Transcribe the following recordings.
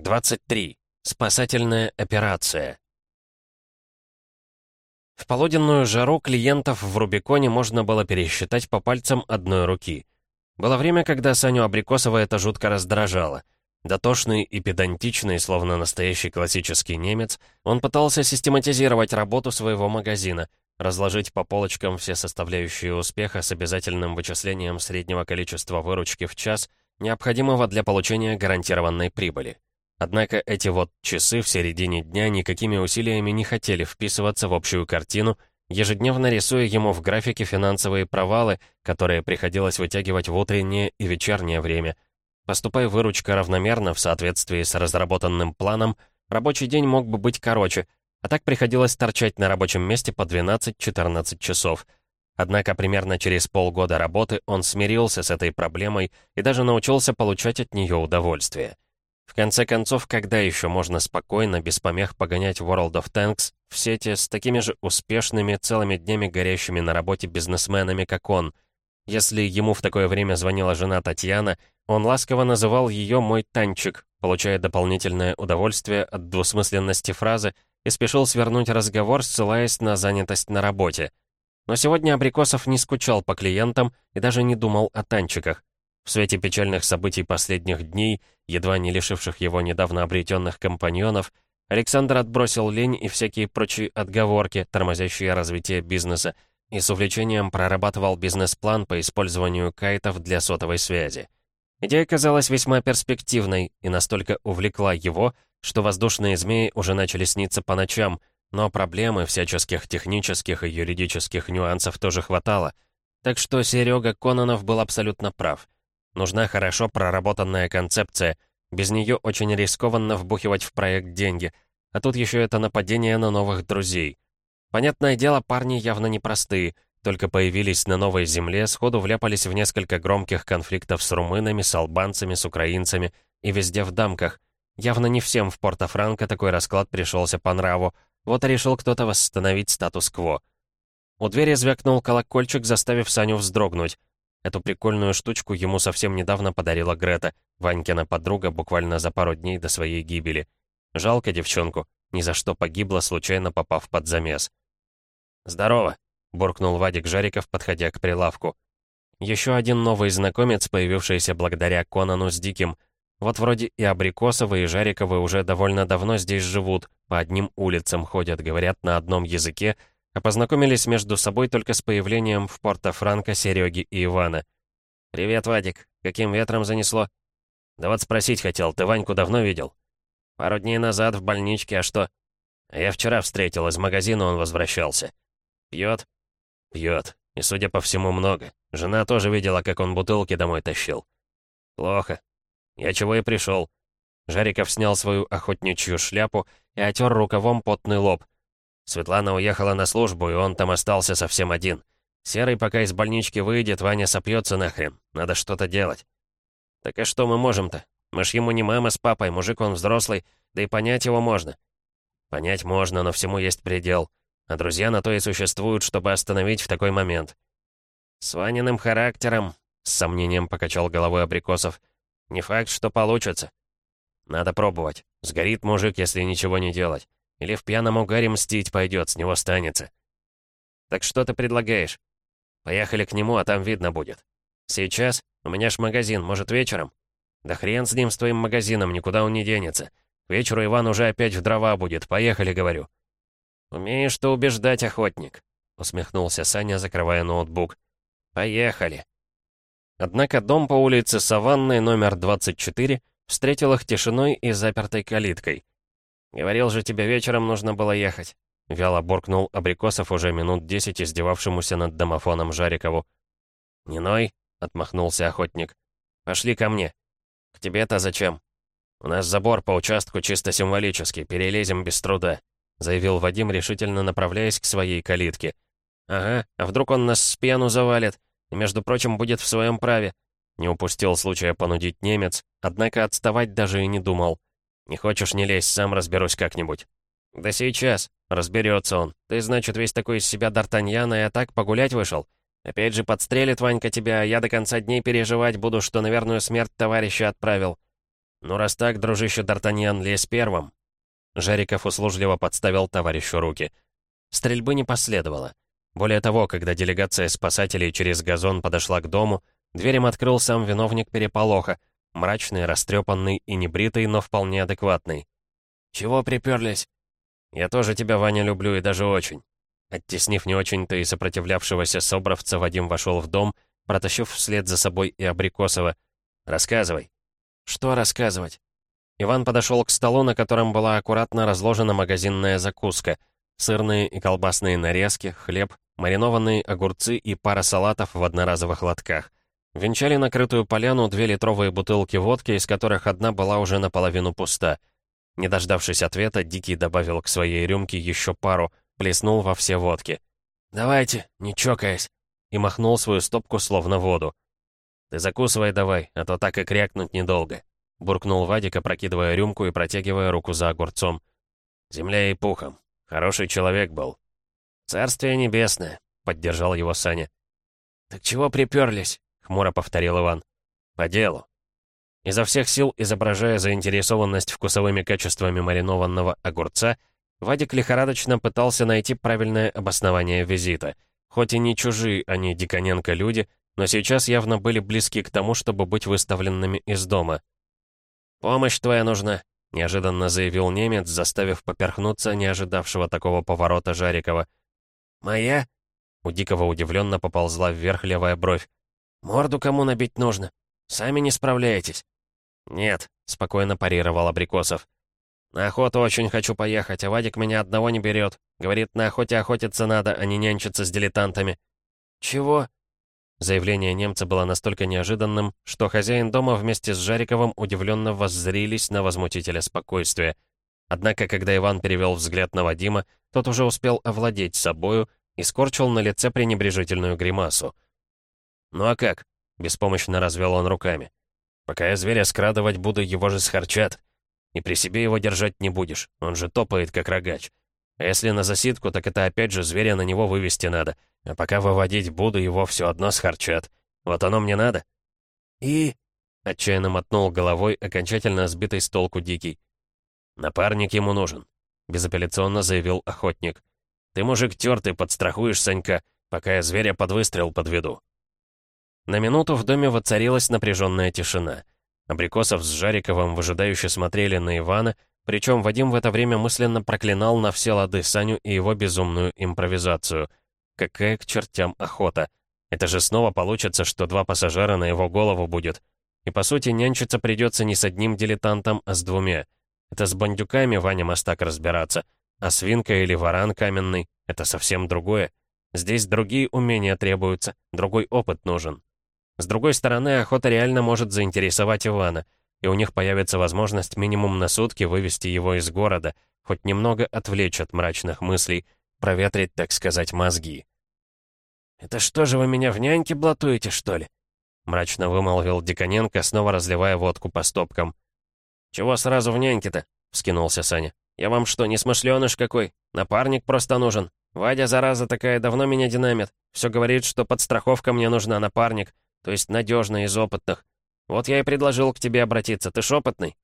23. Спасательная операция. В полуденную жару клиентов в Рубиконе можно было пересчитать по пальцам одной руки. Было время, когда Саню Абрикосова это жутко раздражало. Дотошный и педантичный, словно настоящий классический немец, он пытался систематизировать работу своего магазина, разложить по полочкам все составляющие успеха с обязательным вычислением среднего количества выручки в час, необходимого для получения гарантированной прибыли. Однако эти вот часы в середине дня никакими усилиями не хотели вписываться в общую картину, ежедневно рисуя ему в графике финансовые провалы, которые приходилось вытягивать в утреннее и вечернее время. Поступая выручка равномерно в соответствии с разработанным планом, рабочий день мог бы быть короче, а так приходилось торчать на рабочем месте по 12-14 часов. Однако примерно через полгода работы он смирился с этой проблемой и даже научился получать от нее удовольствие. В конце концов, когда еще можно спокойно, без помех погонять World of Tanks в сети с такими же успешными, целыми днями горящими на работе бизнесменами, как он? Если ему в такое время звонила жена Татьяна, он ласково называл ее «мой танчик», получая дополнительное удовольствие от двусмысленности фразы и спешил свернуть разговор, ссылаясь на занятость на работе. Но сегодня Абрикосов не скучал по клиентам и даже не думал о танчиках. В свете печальных событий последних дней, едва не лишивших его недавно обретенных компаньонов, Александр отбросил лень и всякие прочие отговорки, тормозящие развитие бизнеса, и с увлечением прорабатывал бизнес-план по использованию кайтов для сотовой связи. Идея казалась весьма перспективной и настолько увлекла его, что воздушные змеи уже начали сниться по ночам, но проблемы всяческих технических и юридических нюансов тоже хватало. Так что Серега Кононов был абсолютно прав. Нужна хорошо проработанная концепция. Без нее очень рискованно вбухивать в проект деньги. А тут еще это нападение на новых друзей. Понятное дело, парни явно непростые. Только появились на новой земле, сходу вляпались в несколько громких конфликтов с румынами, с албанцами, с украинцами и везде в дамках. Явно не всем в Порто-Франко такой расклад пришелся по нраву. Вот и решил кто-то восстановить статус-кво. У двери звякнул колокольчик, заставив Саню вздрогнуть. Эту прикольную штучку ему совсем недавно подарила Грета, Ванькина подруга, буквально за пару дней до своей гибели. Жалко девчонку, ни за что погибла, случайно попав под замес. «Здорово», — буркнул Вадик Жариков, подходя к прилавку. Еще один новый знакомец, появившийся благодаря Конану с Диким. Вот вроде и Абрикосовы, и Жариковы уже довольно давно здесь живут, по одним улицам ходят, говорят на одном языке — а познакомились между собой только с появлением в Порто-Франко Сереги и Ивана. «Привет, Вадик. Каким ветром занесло?» «Да вот спросить хотел, ты Ваньку давно видел?» «Пару дней назад в больничке, а что?» а «Я вчера встретил, из магазина он возвращался». «Пьет?» «Пьет. И, судя по всему, много. Жена тоже видела, как он бутылки домой тащил». «Плохо. Я чего и пришел». Жариков снял свою охотничью шляпу и отер рукавом потный лоб. Светлана уехала на службу, и он там остался совсем один. Серый пока из больнички выйдет, Ваня сопьется нахрен. Надо что-то делать. Так а что мы можем-то? Мы ж ему не мама с папой, мужик он взрослый, да и понять его можно. Понять можно, но всему есть предел. А друзья на то и существуют, чтобы остановить в такой момент. С Ваниным характером, с сомнением покачал головой Абрикосов, не факт, что получится. Надо пробовать. Сгорит мужик, если ничего не делать. Или в пьяном угаре мстить пойдет, с него станется. Так что ты предлагаешь? Поехали к нему, а там видно будет. Сейчас? У меня ж магазин, может, вечером? Да хрен с ним, с твоим магазином, никуда он не денется. К вечеру Иван уже опять в дрова будет. Поехали, говорю. Умеешь ты убеждать, охотник, усмехнулся Саня, закрывая ноутбук. Поехали. Однако дом по улице Саванной номер 24 встретил их тишиной и запертой калиткой. «Говорил же, тебе вечером нужно было ехать», — вяло буркнул Абрикосов уже минут десять издевавшемуся над домофоном Жарикову. «Не ной», — отмахнулся охотник. «Пошли ко мне». «К тебе-то зачем?» «У нас забор по участку чисто символический, перелезем без труда», — заявил Вадим, решительно направляясь к своей калитке. «Ага, а вдруг он нас с пьяну завалит, и, между прочим, будет в своем праве?» Не упустил случая понудить немец, однако отставать даже и не думал. «Не хочешь, не лезь, сам разберусь как-нибудь». «Да сейчас. Разберется он. Ты, значит, весь такой из себя Д'Артаньяна, и а так погулять вышел? Опять же подстрелит Ванька тебя, а я до конца дней переживать буду, что на верную смерть товарища отправил». «Ну, раз так, дружище Д'Артаньян, лезь первым». Жариков услужливо подставил товарищу руки. Стрельбы не последовало. Более того, когда делегация спасателей через газон подошла к дому, дверь им открыл сам виновник переполоха, мрачный, растрепанный и небритый, но вполне адекватный. «Чего приперлись?» «Я тоже тебя, Ваня, люблю и даже очень». Оттеснив не очень-то и сопротивлявшегося Собровца, Вадим вошел в дом, протащив вслед за собой и Абрикосова. «Рассказывай». «Что рассказывать?» Иван подошел к столу, на котором была аккуратно разложена магазинная закуска. Сырные и колбасные нарезки, хлеб, маринованные огурцы и пара салатов в одноразовых лотках. Венчали накрытую поляну две литровые бутылки водки, из которых одна была уже наполовину пуста. Не дождавшись ответа, Дикий добавил к своей рюмке еще пару, плеснул во все водки. «Давайте, не чокаясь», и махнул свою стопку словно воду. «Ты закусывай давай, а то так и крякнуть недолго», буркнул Вадик, опрокидывая рюмку и протягивая руку за огурцом. «Земля и пухом. Хороший человек был». «Царствие небесное», — поддержал его Саня. «Так чего приперлись?» — хмуро повторил Иван. «По делу». Изо всех сил, изображая заинтересованность вкусовыми качествами маринованного огурца, Вадик лихорадочно пытался найти правильное обоснование визита. Хоть и не чужие они Диконенко люди, но сейчас явно были близки к тому, чтобы быть выставленными из дома. «Помощь твоя нужна», — неожиданно заявил немец, заставив поперхнуться не ожидавшего такого поворота Жарикова. «Моя?» — у Дикого удивленно поползла вверх левая бровь. «Морду кому набить нужно? Сами не справляетесь?» «Нет», — спокойно парировал Абрикосов. «На охоту очень хочу поехать, а Вадик меня одного не берет. Говорит, на охоте охотиться надо, а не нянчиться с дилетантами». «Чего?» Заявление немца было настолько неожиданным, что хозяин дома вместе с Жариковым удивленно воззрились на возмутителя спокойствия. Однако, когда Иван перевел взгляд на Вадима, тот уже успел овладеть собою и скорчил на лице пренебрежительную гримасу. «Ну а как?» — беспомощно развел он руками. «Пока я зверя скрадывать буду, его же схарчат. И при себе его держать не будешь, он же топает, как рогач. А если на засидку, так это опять же зверя на него вывести надо. А пока выводить буду, его все одно схарчат. Вот оно мне надо». «И...» — отчаянно мотнул головой, окончательно сбитый с толку Дикий. «Напарник ему нужен», — безапелляционно заявил охотник. «Ты, мужик тертый, подстрахуешь Санька, пока я зверя под выстрел подведу». На минуту в доме воцарилась напряженная тишина. Абрикосов с Жариковым выжидающе смотрели на Ивана, причем Вадим в это время мысленно проклинал на все лады Саню и его безумную импровизацию — Какая к чертям охота? Это же снова получится, что два пассажира на его голову будет. И по сути нянчиться придется не с одним дилетантом, а с двумя. Это с бандюками Ваня Мастак разбираться. А свинка или варан каменный — это совсем другое. Здесь другие умения требуются, другой опыт нужен. С другой стороны, охота реально может заинтересовать Ивана, и у них появится возможность минимум на сутки вывести его из города, хоть немного отвлечь от мрачных мыслей, проветрить, так сказать, мозги. «Это что же вы меня в няньке блатуете, что ли?» Мрачно вымолвил Диконенко, снова разливая водку по стопкам. «Чего сразу в няньке-то?» — вскинулся Саня. «Я вам что, не смышленыш какой? Напарник просто нужен. Вадя, зараза такая, давно меня динамит. Все говорит, что подстраховка мне нужна, напарник, то есть надежный из опытных. Вот я и предложил к тебе обратиться. Ты ж опытный?»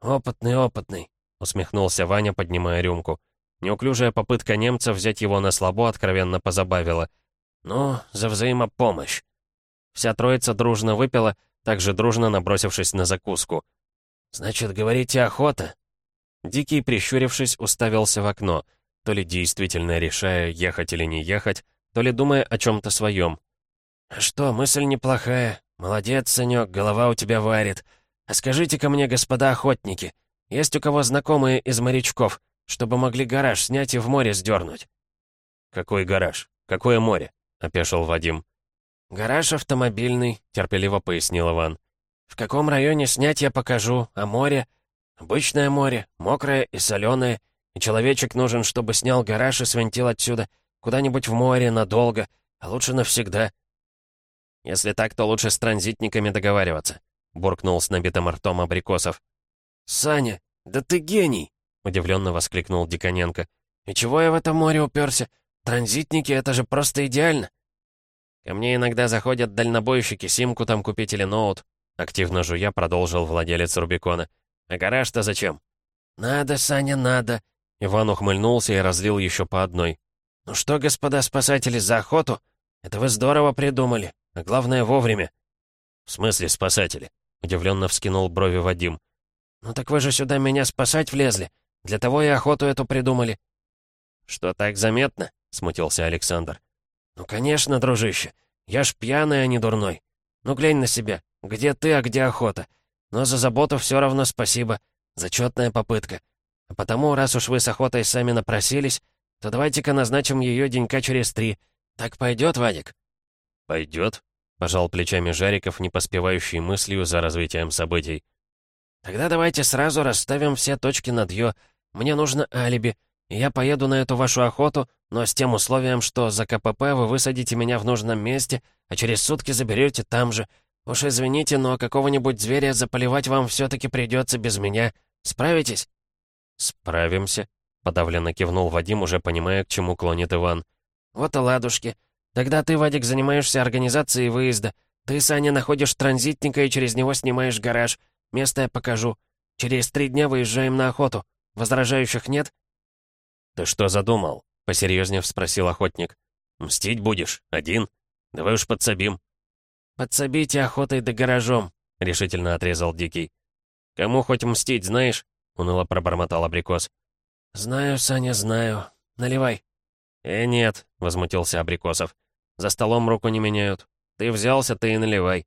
«Опытный, опытный», — усмехнулся Ваня, поднимая рюмку. Неуклюжая попытка немца взять его на слабо откровенно позабавила. «Ну, за взаимопомощь». Вся троица дружно выпила, также дружно набросившись на закуску. «Значит, говорите, охота?» Дикий, прищурившись, уставился в окно, то ли действительно решая, ехать или не ехать, то ли думая о чем-то своем. «Что, мысль неплохая. Молодец, Санек, голова у тебя варит. А скажите-ка мне, господа охотники, есть у кого знакомые из морячков? чтобы могли гараж снять и в море сдернуть». «Какой гараж? Какое море?» — опешил Вадим. «Гараж автомобильный», — терпеливо пояснил Иван. «В каком районе снять я покажу, а море? Обычное море, мокрое и соленое, и человечек нужен, чтобы снял гараж и свинтил отсюда, куда-нибудь в море, надолго, а лучше навсегда». «Если так, то лучше с транзитниками договариваться», — буркнул с набитым ртом Абрикосов. «Саня, да ты гений!» удивленно воскликнул Диконенко. «И чего я в этом море уперся? Транзитники — это же просто идеально!» «Ко мне иногда заходят дальнобойщики, симку там купить или ноут», Активно жуя продолжил владелец Рубикона. «А гараж-то зачем?» «Надо, Саня, надо!» Иван ухмыльнулся и разлил еще по одной. «Ну что, господа спасатели, за охоту? Это вы здорово придумали, а главное вовремя». «В смысле спасатели?» — удивленно вскинул брови Вадим. «Ну так вы же сюда меня спасать влезли. Для того и охоту эту придумали». «Что так заметно?» — смутился Александр. «Ну, конечно, дружище. Я ж пьяный, а не дурной. Ну, глянь на себя. Где ты, а где охота? Но за заботу все равно спасибо. Зачетная попытка. А потому, раз уж вы с охотой сами напросились, то давайте-ка назначим ее денька через три. Так пойдет, Вадик?» «Пойдет», — пожал плечами Жариков, не поспевающий мыслью за развитием событий. «Тогда давайте сразу расставим все точки над «ё». Мне нужно алиби, я поеду на эту вашу охоту, но с тем условием, что за КПП вы высадите меня в нужном месте, а через сутки заберете там же. Уж извините, но какого-нибудь зверя заполивать вам все-таки придется без меня. Справитесь?» «Справимся», — подавленно кивнул Вадим, уже понимая, к чему клонит Иван. «Вот и ладушки. Тогда ты, Вадик, занимаешься организацией выезда. Ты, Саня, находишь транзитника и через него снимаешь гараж. Место я покажу. Через три дня выезжаем на охоту. Возражающих нет?» «Ты что задумал?» — посерьезнее спросил охотник. «Мстить будешь? Один? Давай уж подсобим». «Подсобите охотой да гаражом», — решительно отрезал Дикий. «Кому хоть мстить, знаешь?» — уныло пробормотал Абрикос. «Знаю, Саня, знаю. Наливай». «Э, нет», — возмутился Абрикосов. «За столом руку не меняют. Ты взялся, ты и наливай».